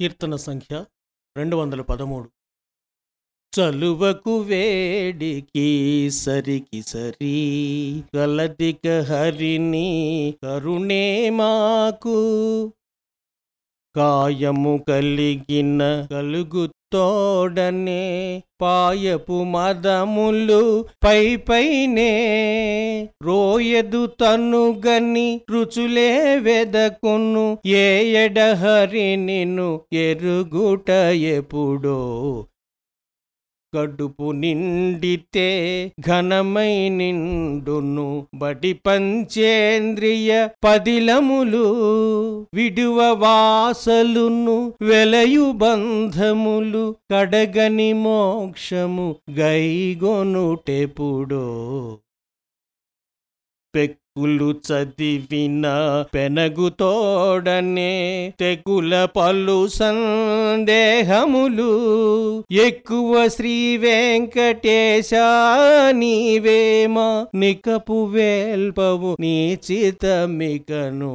కీర్తన సంఖ్య రెండు వందల పదమూడు. చలువకు వేడికి సరికి సరి కలదిక హరిని కరుణే మాకు. కాయము కలిగిన కలుగు తోడనే పాయపు మదములు పై పైనే. రోయదు తనుగని రుచులే వెదకును ఏ ఎడహరి నిన్ను ఎరుగుట ఎప్పుడో. కడుపు నిండితే ఘనమై నిండును బడి పంచేంద్రియ పదిలములు విడువ వాసలును వెలయు బంధములు కడగని మోక్షము గైగొనుటెపుడో. పెక్కులు చదివిన పెనగుతోడనే తెగుల పలు సందేహములు. ఎక్కువ శ్రీ వెంకటేశ నీవేమ నికపు వేల్పవు నీచితమికను